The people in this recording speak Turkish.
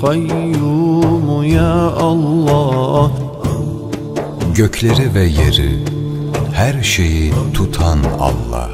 القيوم ya Allah, Gökleri ve yeri, her şeyi tutan Allah.